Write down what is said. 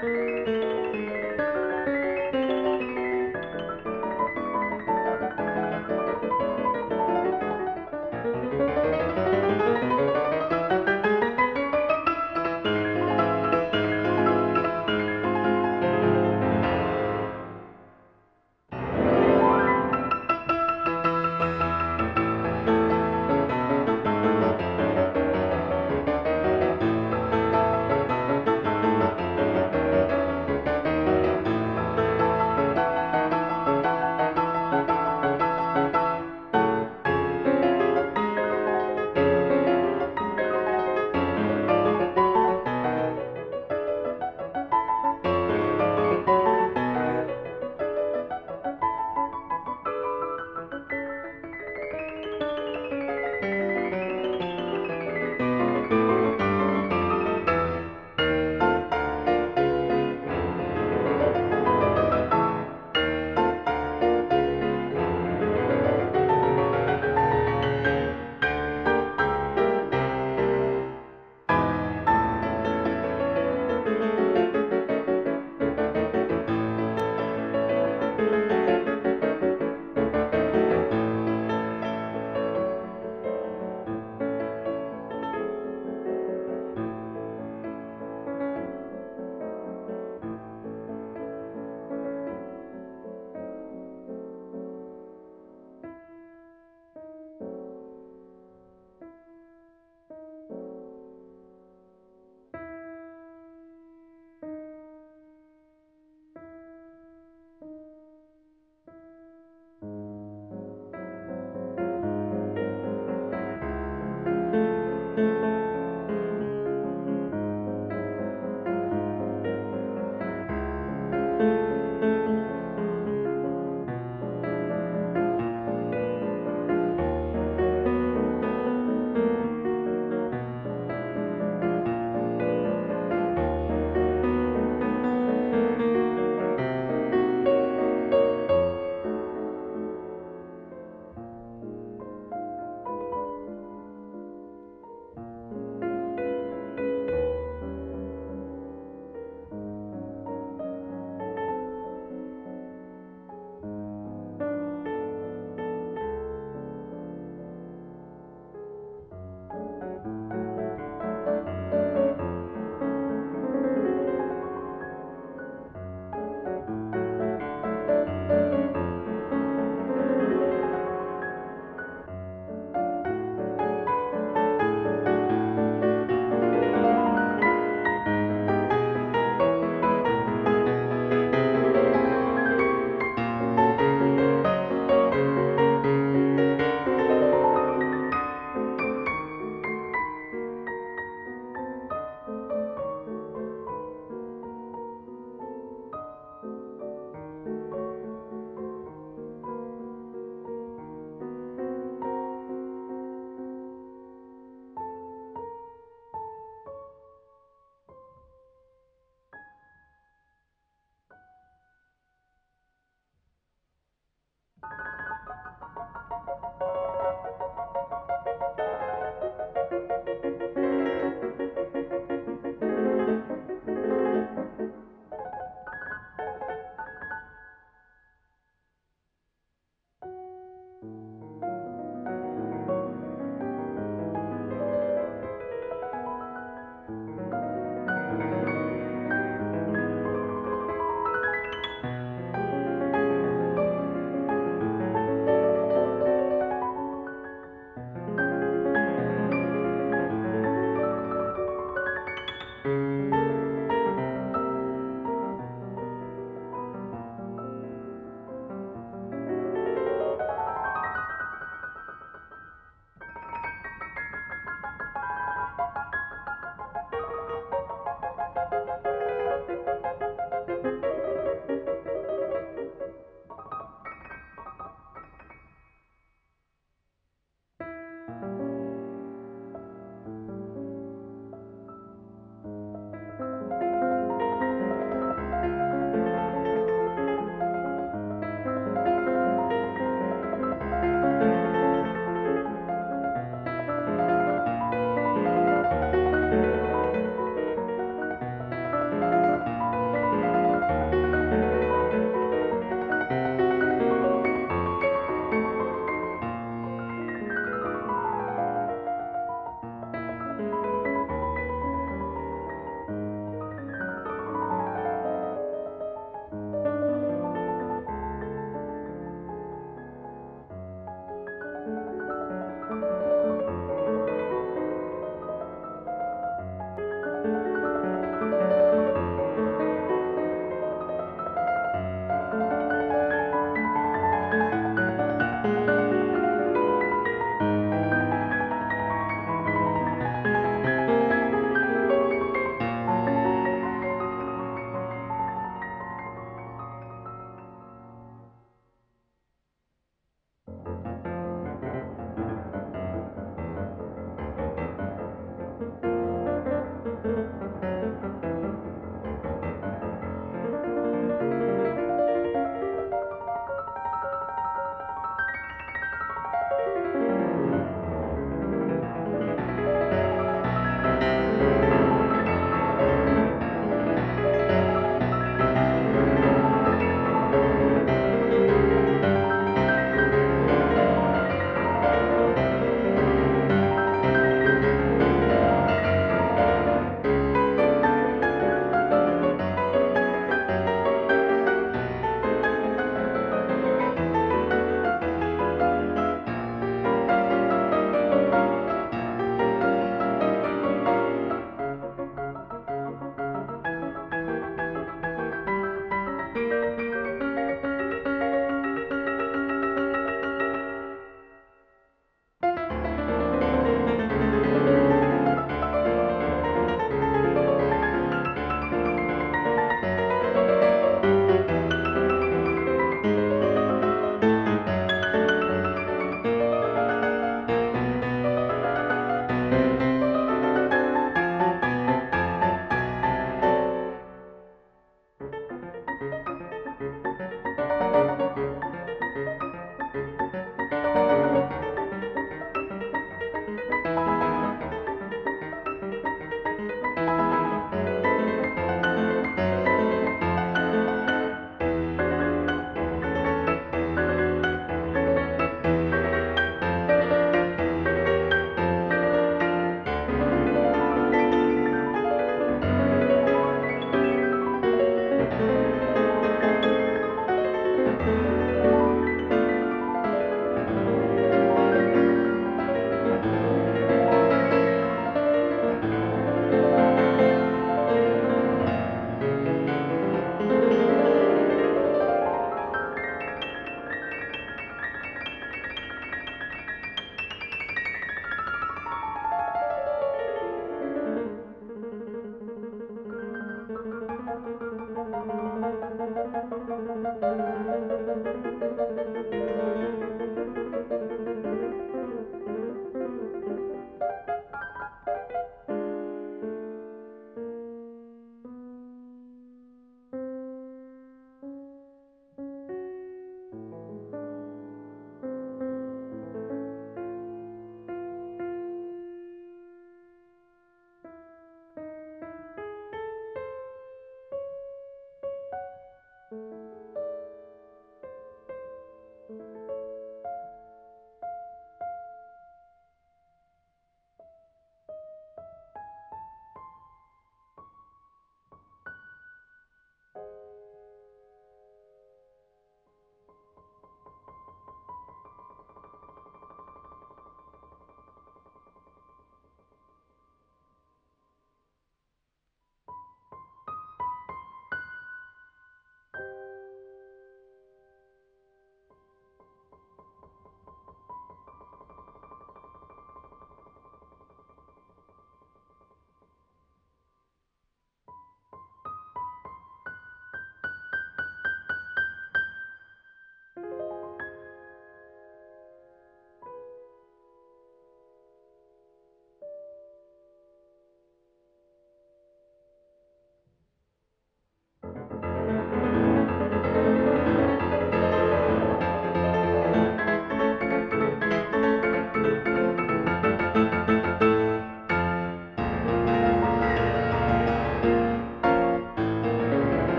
Música